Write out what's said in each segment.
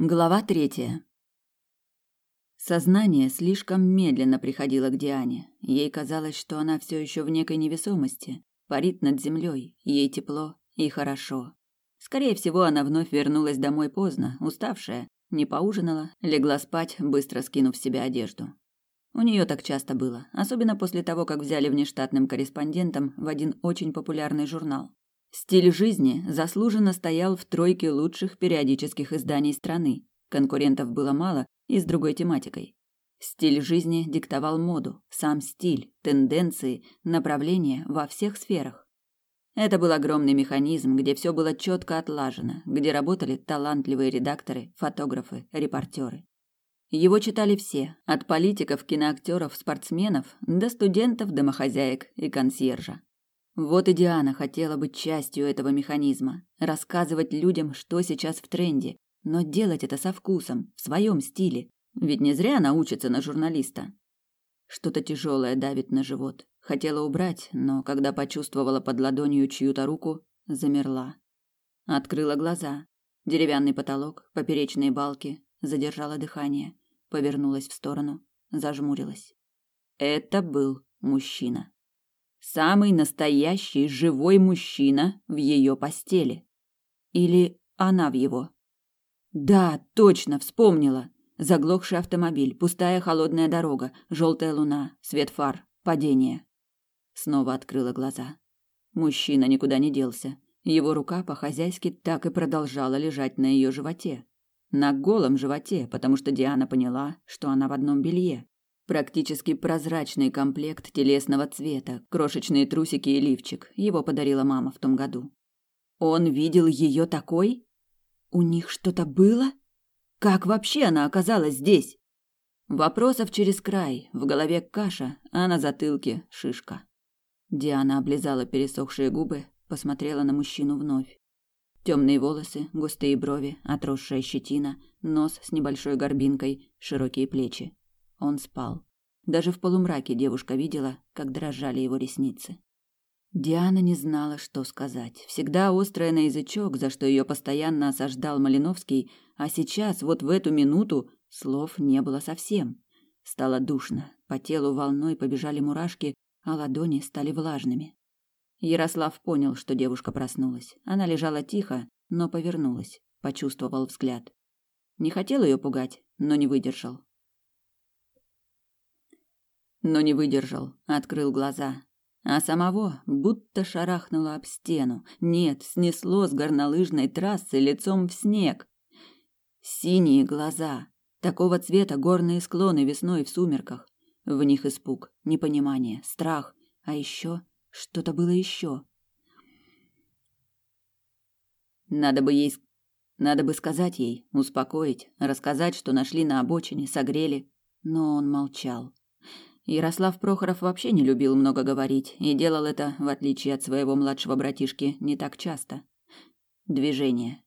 Глава третья. Сознание слишком медленно приходило к Диане. Ей казалось, что она все еще в некой невесомости, парит над землей, ей тепло и хорошо. Скорее всего, она вновь вернулась домой поздно, уставшая, не поужинала, легла спать, быстро скинув с себя одежду. У нее так часто было, особенно после того, как взяли внештатным корреспондентом в один очень популярный журнал. Стиль жизни заслуженно стоял в тройке лучших периодических изданий страны. Конкурентов было мало и с другой тематикой. Стиль жизни диктовал моду, сам стиль, тенденции, направления во всех сферах. Это был огромный механизм, где все было четко отлажено, где работали талантливые редакторы, фотографы, репортеры. Его читали все, от политиков, киноактеров, спортсменов до студентов, домохозяек и консьержа. Вот и Диана хотела быть частью этого механизма, рассказывать людям, что сейчас в тренде, но делать это со вкусом, в своем стиле. Ведь не зря она учится на журналиста. Что-то тяжелое давит на живот. Хотела убрать, но когда почувствовала под ладонью чью-то руку, замерла. Открыла глаза. Деревянный потолок, поперечные балки, задержала дыхание, повернулась в сторону, зажмурилась. Это был мужчина. Самый настоящий живой мужчина в ее постели. Или она в его. Да, точно, вспомнила. Заглохший автомобиль, пустая холодная дорога, желтая луна, свет фар, падение. Снова открыла глаза. Мужчина никуда не делся. Его рука по-хозяйски так и продолжала лежать на ее животе. На голом животе, потому что Диана поняла, что она в одном белье. Практически прозрачный комплект телесного цвета, крошечные трусики и лифчик. Его подарила мама в том году. Он видел ее такой? У них что-то было? Как вообще она оказалась здесь? Вопросов через край, в голове каша, а на затылке шишка. Диана облизала пересохшие губы, посмотрела на мужчину вновь. Темные волосы, густые брови, отросшая щетина, нос с небольшой горбинкой, широкие плечи. Он спал. Даже в полумраке девушка видела, как дрожали его ресницы. Диана не знала, что сказать. Всегда острая на язычок, за что ее постоянно осаждал Малиновский, а сейчас, вот в эту минуту, слов не было совсем. Стало душно, по телу волной побежали мурашки, а ладони стали влажными. Ярослав понял, что девушка проснулась. Она лежала тихо, но повернулась, почувствовал взгляд. Не хотел ее пугать, но не выдержал но не выдержал, открыл глаза. А самого будто шарахнуло об стену. Нет, снесло с горнолыжной трассы лицом в снег. Синие глаза. Такого цвета горные склоны весной в сумерках. В них испуг, непонимание, страх, а еще что-то было еще. Надо бы ей надо бы сказать ей, успокоить, рассказать, что нашли на обочине, согрели, но он молчал. Ярослав Прохоров вообще не любил много говорить и делал это, в отличие от своего младшего братишки, не так часто. Движение.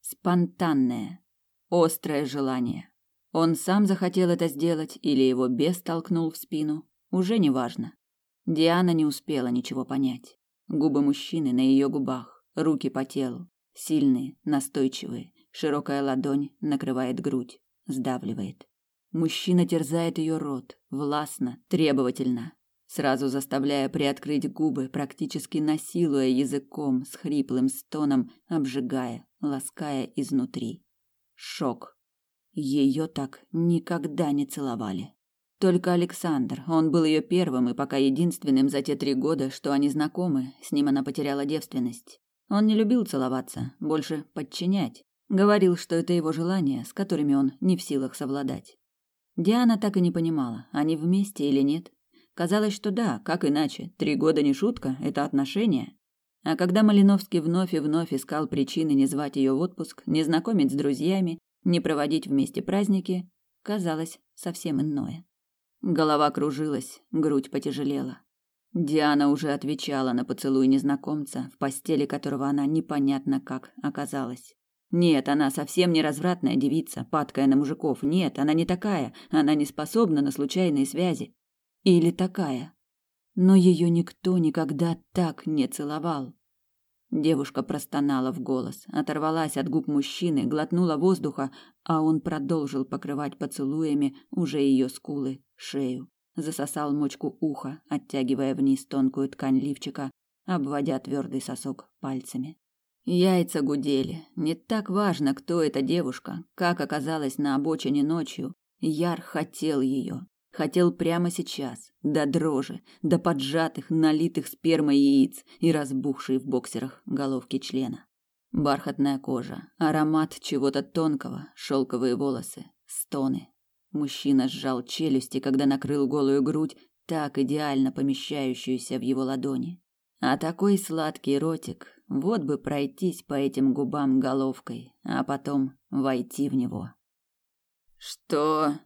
Спонтанное, острое желание. Он сам захотел это сделать или его бес толкнул в спину, уже не важно. Диана не успела ничего понять. Губы мужчины на ее губах, руки по телу, сильные, настойчивые, широкая ладонь накрывает грудь, сдавливает. Мужчина терзает ее рот, властно, требовательно, сразу заставляя приоткрыть губы, практически насилуя языком с хриплым стоном, обжигая, лаская изнутри. Шок. Ее так никогда не целовали. Только Александр, он был ее первым и пока единственным за те три года, что они знакомы, с ним она потеряла девственность. Он не любил целоваться, больше подчинять. Говорил, что это его желания, с которыми он не в силах совладать. Диана так и не понимала, они вместе или нет. Казалось, что да, как иначе, три года не шутка, это отношения. А когда Малиновский вновь и вновь искал причины не звать ее в отпуск, не знакомить с друзьями, не проводить вместе праздники, казалось совсем иное. Голова кружилась, грудь потяжелела. Диана уже отвечала на поцелуй незнакомца, в постели которого она непонятно как оказалась. Нет, она совсем не развратная девица, падкая на мужиков. Нет, она не такая. Она не способна на случайные связи. Или такая. Но ее никто никогда так не целовал. Девушка простонала в голос, оторвалась от губ мужчины, глотнула воздуха, а он продолжил покрывать поцелуями уже ее скулы, шею. Засосал мочку уха, оттягивая вниз тонкую ткань лифчика, обводя твердый сосок пальцами. Яйца гудели. Не так важно, кто эта девушка, как оказалась на обочине ночью. Яр хотел ее. Хотел прямо сейчас, до дрожи, до поджатых, налитых спермой яиц и разбухшей в боксерах головки члена. Бархатная кожа, аромат чего-то тонкого, шелковые волосы, стоны. Мужчина сжал челюсти, когда накрыл голую грудь, так идеально помещающуюся в его ладони. А такой сладкий ротик, вот бы пройтись по этим губам головкой, а потом войти в него. Что?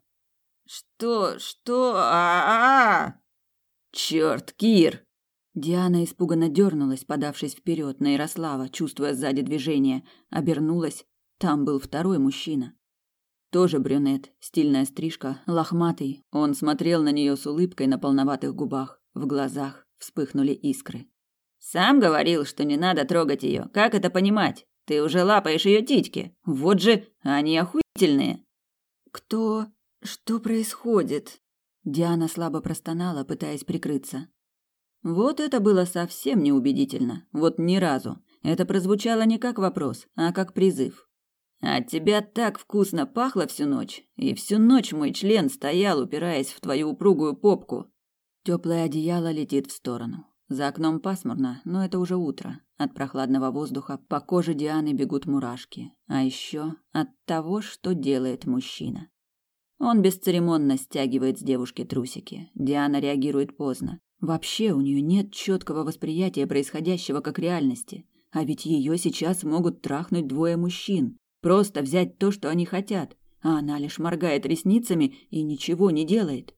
Что? Что? А-а-а! Черт, Кир! Диана испуганно дернулась, подавшись вперед на Ярослава, чувствуя сзади движение, обернулась. Там был второй мужчина. Тоже брюнет, стильная стрижка, лохматый. Он смотрел на нее с улыбкой на полноватых губах. В глазах вспыхнули искры. Сам говорил, что не надо трогать ее. Как это понимать? Ты уже лапаешь ее титьки. Вот же они охуительные. Кто? Что происходит? Диана слабо простонала, пытаясь прикрыться. Вот это было совсем неубедительно. Вот ни разу. Это прозвучало не как вопрос, а как призыв. От тебя так вкусно пахло всю ночь, и всю ночь мой член стоял, упираясь в твою упругую попку. Теплое одеяло летит в сторону. За окном пасмурно, но это уже утро. От прохладного воздуха по коже Дианы бегут мурашки, а еще от того, что делает мужчина. Он бесцеремонно стягивает с девушки трусики. Диана реагирует поздно. Вообще у нее нет четкого восприятия происходящего как реальности. А ведь ее сейчас могут трахнуть двое мужчин. Просто взять то, что они хотят. А она лишь моргает ресницами и ничего не делает.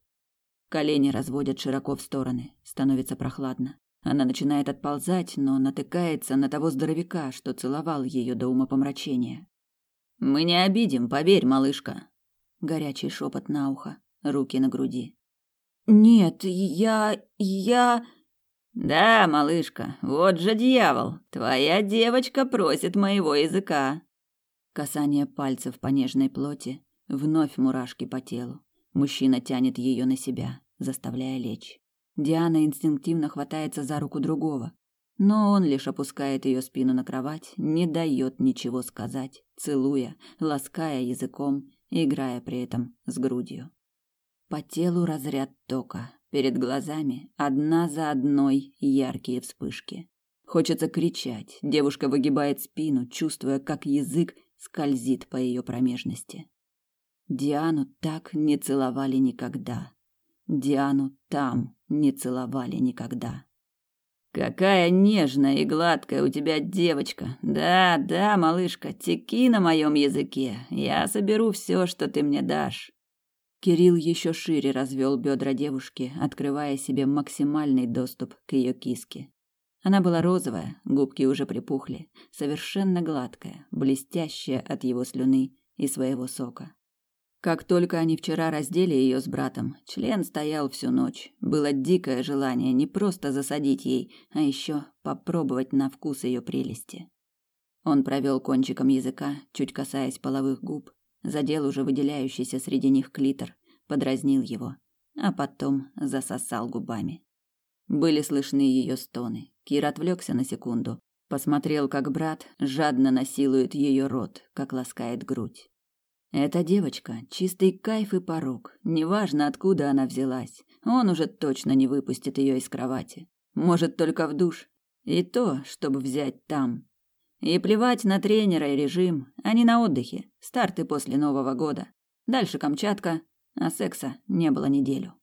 Колени разводят широко в стороны. Становится прохладно. Она начинает отползать, но натыкается на того здоровяка, что целовал ее до умопомрачения. «Мы не обидим, поверь, малышка!» Горячий шепот на ухо, руки на груди. «Нет, я... я...» «Да, малышка, вот же дьявол! Твоя девочка просит моего языка!» Касание пальцев по нежной плоти, вновь мурашки по телу. Мужчина тянет ее на себя, заставляя лечь. Диана инстинктивно хватается за руку другого, но он лишь опускает ее спину на кровать, не дает ничего сказать, целуя, лаская языком, играя при этом с грудью. По телу разряд тока, перед глазами одна за одной яркие вспышки. Хочется кричать. Девушка выгибает спину, чувствуя, как язык скользит по ее промежности. Диану так не целовали никогда. Диану там не целовали никогда. Какая нежная и гладкая у тебя девочка. Да, да, малышка, теки на моем языке. Я соберу все, что ты мне дашь. Кирилл еще шире развел бедра девушки, открывая себе максимальный доступ к ее киске. Она была розовая, губки уже припухли, совершенно гладкая, блестящая от его слюны и своего сока. Как только они вчера раздели ее с братом, член стоял всю ночь. Было дикое желание не просто засадить ей, а еще попробовать на вкус ее прелести. Он провел кончиком языка, чуть касаясь половых губ, задел уже выделяющийся среди них клитор, подразнил его, а потом засосал губами. Были слышны ее стоны. Кир отвлекся на секунду, посмотрел, как брат жадно насилует ее рот, как ласкает грудь. Эта девочка – чистый кайф и порог. Неважно, откуда она взялась. Он уже точно не выпустит ее из кровати. Может, только в душ. И то, чтобы взять там. И плевать на тренера и режим. Они на отдыхе. Старты после Нового года. Дальше Камчатка. А секса не было неделю.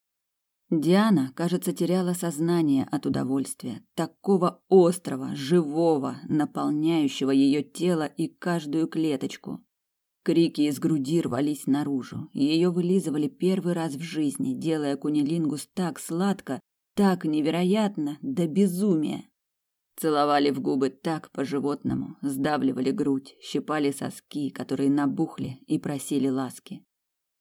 Диана, кажется, теряла сознание от удовольствия, такого острого, живого, наполняющего ее тело и каждую клеточку. Крики из груди рвались наружу. Ее вылизывали первый раз в жизни, делая кунилингус так сладко, так невероятно, до безумия. Целовали в губы так по-животному, сдавливали грудь, щипали соски, которые набухли и просили ласки.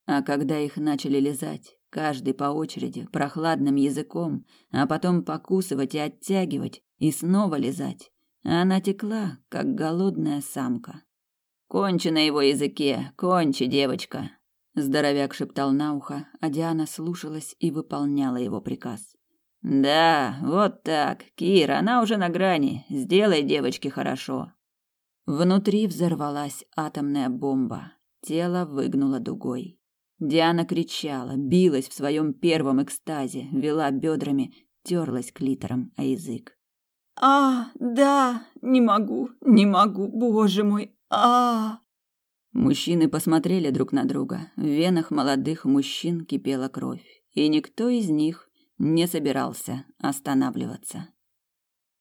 А когда их начали лизать, каждый по очереди, прохладным языком, а потом покусывать и оттягивать, и снова лизать, Она текла, как голодная самка. «Кончи на его языке, кончи, девочка!» Здоровяк шептал на ухо, а Диана слушалась и выполняла его приказ. «Да, вот так, Кира, она уже на грани. Сделай девочке хорошо». Внутри взорвалась атомная бомба. Тело выгнуло дугой. Диана кричала, билась в своем первом экстазе, вела бедрами, терлась клитором о язык. «А, да, не могу, не могу, боже мой, а, Мужчины посмотрели друг на друга. В венах молодых мужчин кипела кровь, и никто из них не собирался останавливаться.